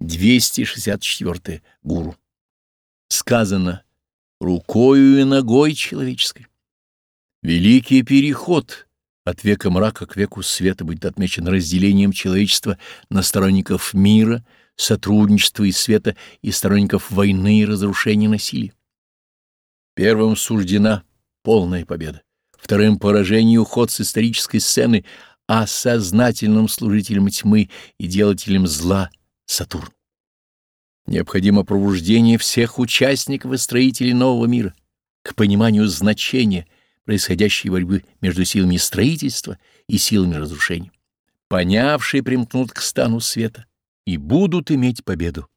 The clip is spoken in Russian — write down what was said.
264. Гуру. Сказано рукою и ногой человеческой. Великий переход от века мрака к веку света будет отмечен разделением человечества на сторонников мира, сотрудничества и света и сторонников войны и разрушения насилия. Первым суждена полная победа, вторым поражение и уход с исторической сцены, а сознательным служителем тьмы и делателем зла Сатурн. Необходимо пробуждение всех участников и строителей нового мира к пониманию значения происходящей борьбы между силами строительства и силами разрушения. Понявшие примкнут к стану света и будут иметь победу.